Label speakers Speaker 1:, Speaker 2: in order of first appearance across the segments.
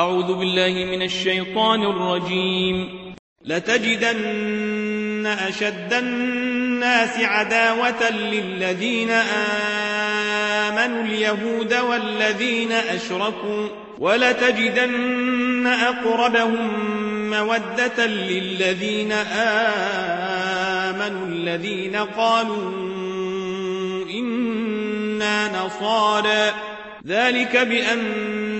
Speaker 1: أعوذ بالله من الشيطان الرجيم.
Speaker 2: لتجدن أشد الناس عداوة للذين آمنوا اليهود والذين أشركوا. ولتجدن أقربهم مودة للذين آمنوا الذين قالوا إنا نصارى. ذلك بأن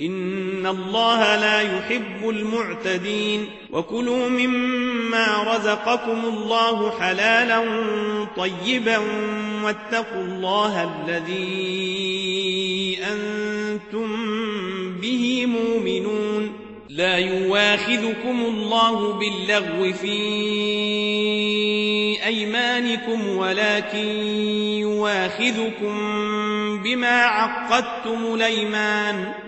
Speaker 2: إن الله لا يحب المعتدين وكلوا مما رزقكم الله حلالا طيبا واتقوا الله الذي أنتم به مؤمنون لا يواخذكم الله باللغو في أيمانكم ولكن يواخذكم بما عقدتم الأيمان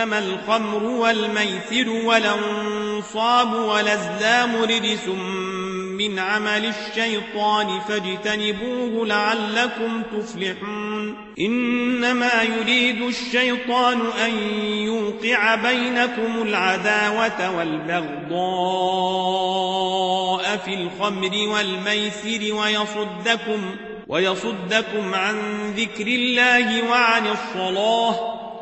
Speaker 2: إنما الخمر والميسر والأنصاب والأزلام رجس من عمل الشيطان فاجتنبوه لعلكم تفلحون إنما يريد الشيطان أن يوقع بينكم العداوة والبغضاء في الخمر والميسر ويصدكم ويصدكم عن ذكر الله وعن الصلاة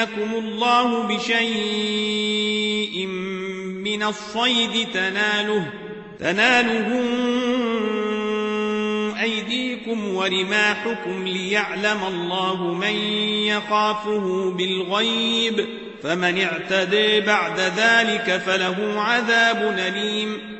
Speaker 2: ليبلونكم الله بشيء من الصيد تناله تناله أيديكم ورماحكم ليعلم الله من يخافه بالغيب فمن اعتدي بعد ذلك فله عذاب أليم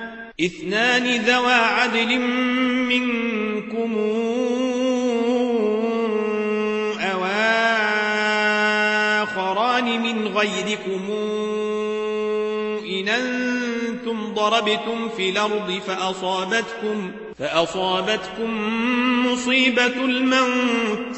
Speaker 2: اثنان ذوى عدل منكم أواخران من غيركم. إن أنتم ضربتم في الأرض فأصابتكم فأصابتكم مصيبة الموت.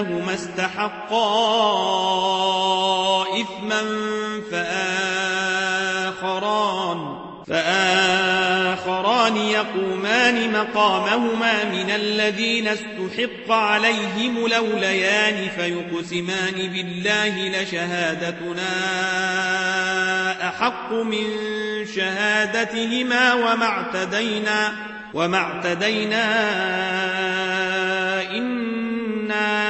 Speaker 2: أنهما استحقا إثما فآخران فآخران يقومان مقامهما من الذين استحق عليهم لوليان فيقسمان بالله لشهادتنا أحق من شهادتهما وما اعتدينا وما اعتدينا إنا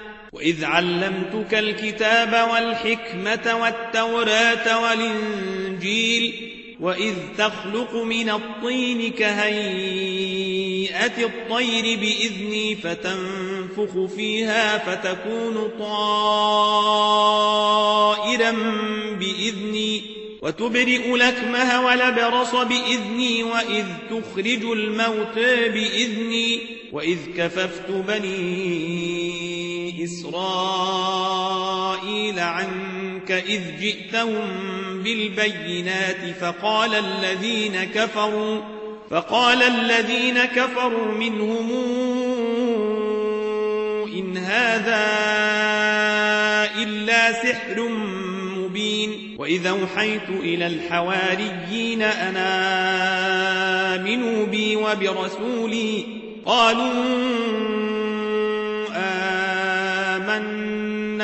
Speaker 2: وإذ علمتك الكتاب والحكمة والتوراة والإنجيل وإذ تخلق من الطين كهيئة الطير بإذني فتنفخ فيها فتكون طائرا بإذني وتبرئ لكمه ولبرص بإذني وإذ تخرج الموت بإذني وإذ كففت بني إسرائيل عنك إذ جئتهم بالبينات فقال الذين كفروا فقال الذين كفروا منهم إن هذا إلا سحر مبين. وإذا أوحيت إلى الحواريين أنا آمنوا بي وبرسولي قالوا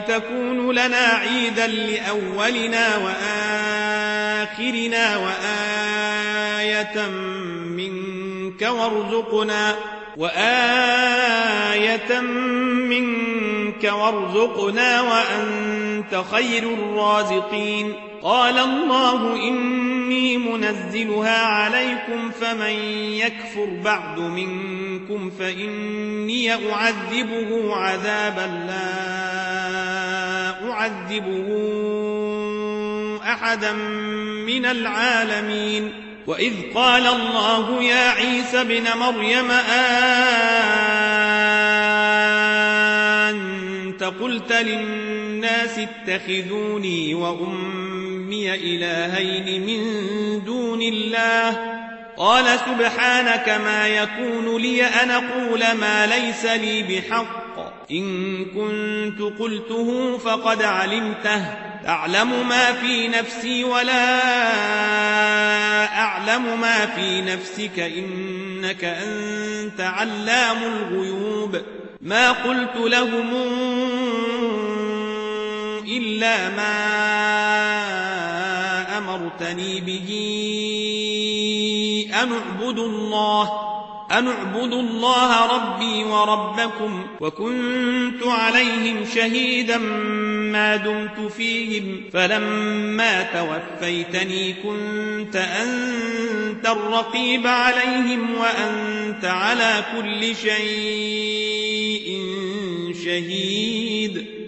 Speaker 2: تكون لنا عيدا لأولنا وآخرنا وآية منك وارزقنا وآية منك وارزقنا وأنت خير الرازقين قال الله إني منزلها عليكم فمن يكفر بعد منكم فإني أعذبه عذابا لا أعذبه أحدا من العالمين. وإذ قال الله يا عيسى بن مريم أنت قلت للناس اتخذوني وأمي إلهين من دون الله. قال سبحانك ما يكون لي أن أقول ما ليس لي بحق. إن كنت قلته فقد علمته. تعلم ما في نفسي ولا أعلم ما في نفسك. إنك أنت علام الغيوب. ما قلت لهم إلا ما أمرتني به أن اعبدوا الله
Speaker 3: أن اعبدوا الله ربي وربكم. وكنت عليهم شهيدا ما دمت فيهم فلما توفيتني كنت أنت الرقيب عليهم وأنت على كل شيء شهيد.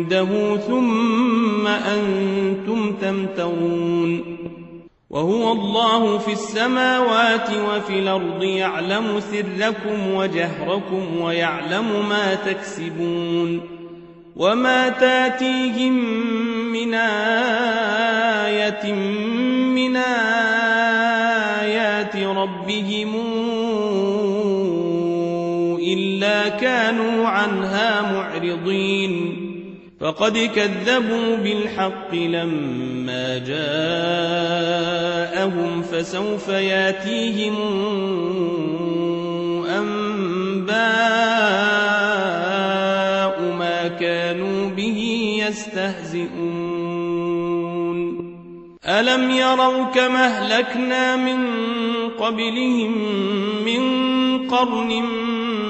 Speaker 2: عنده ثم أنتم تمترون وهو الله في السماوات وفي الأرض يعلم سركم وجهركم ويعلم ما تكسبون وما تاتيهم من آية من آيات ربهم إلا كانوا عنها معرضين فقد كذبوا بالحق لما جاءهم فسوف ياتيهم أنباء ما كانوا به يستهزئون. ألم يروا كما أهلكنا من قبلهم من قرن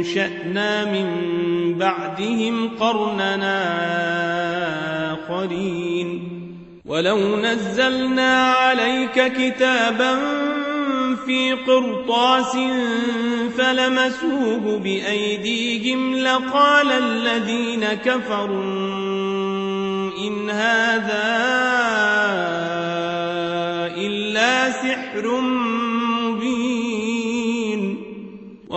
Speaker 2: وأنشأنا من بعدهم قرننا آخرين ولو نزلنا عليك كتابا في قرطاس فلمسوه بأيديهم لقال الذين كفروا إن هذا إلا سحر مبين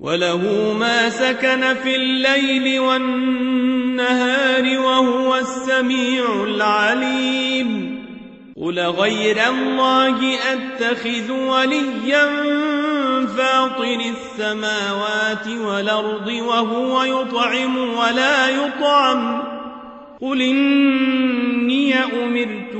Speaker 2: وله ما سكن في الليل والنهار وهو السميع العليم. قل غير الله أتخذ وليا فاطر السماوات والأرض وهو يطعم ولا يطعم. قل إني أمرت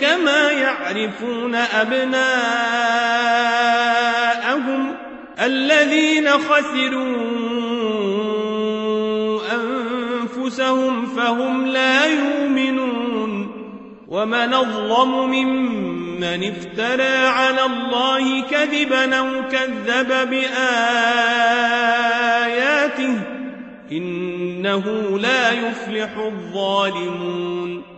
Speaker 2: كما يعرفون أبناءهم الذين خسروا أنفسهم فهم لا يؤمنون. ومن أظلم ممن افترى على الله كذبا أو كذب بآياته إنه لا يفلح الظالمون.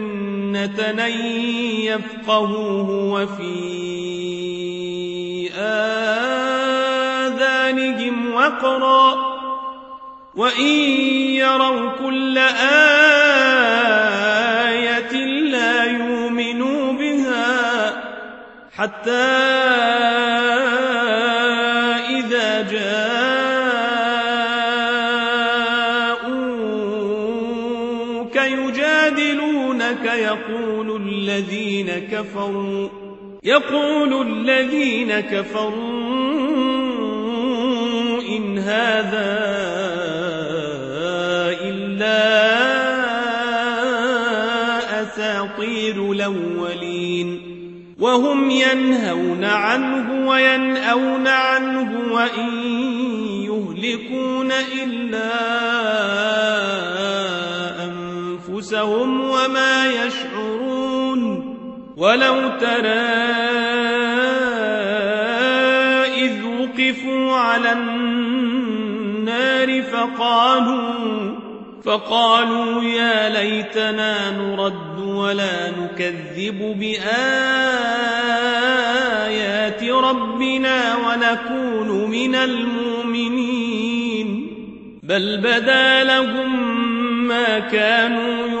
Speaker 2: أن يفقهوه وفي آذانهم وقرا وإن يروا كل آية لا يؤمنوا بها حتى جاءوك يجادلونك يقول الذين كفروا يقول الذين كفروا إن هذا إلا أساطير الأولين. وهم ينهون عنه وينأون عنه وإن يهلكون إلا أنفسهم وما يشعرون ولو ترى إذ وقفوا على النار فقالوا فقالوا يا ليتنا نرد ولا نكذب بآيات ربنا ونكون من المؤمنين بل بدا لهم ما كانوا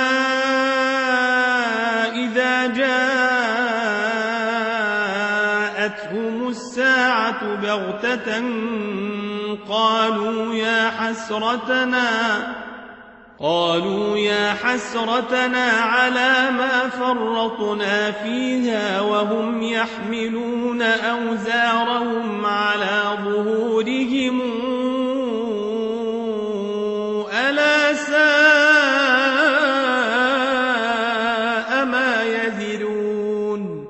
Speaker 2: قالوا يا حسرتنا قالوا يا حسرتنا على ما فرطنا فيها وهم يحملون أوزارهم على ظهورهم. ألا ساء ما يزرون.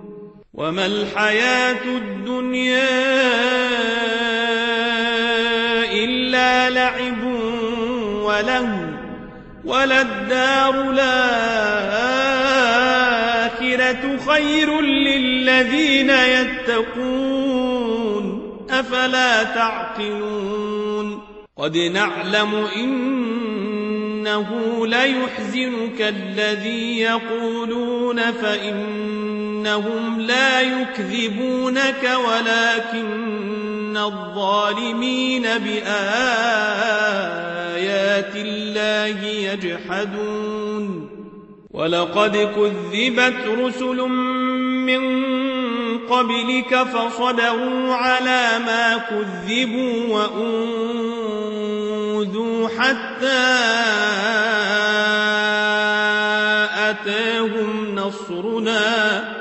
Speaker 2: وما الحياة الدنيا وللدار الآخرة خير للذين يتقون أفلا تعقلون قد نعلم إنه ليحزنك الذي يقولون فإنهم لا يكذبونك ولكن الظالمين بآيات الله يجحدون. ولقد كذبت رسل من قبلك فصبروا على ما كذبوا وأوذوا حتى أتاهم نصرنا.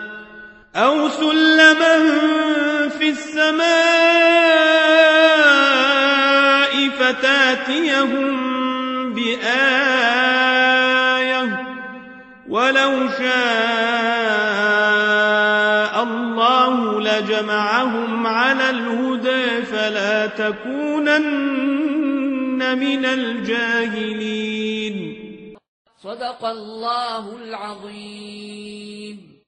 Speaker 2: أو سلما في السماء فتاتيهم بآية ولو شاء الله لجمعهم على الهدى فلا تكونن من الجاهلين.
Speaker 4: صدق الله العظيم.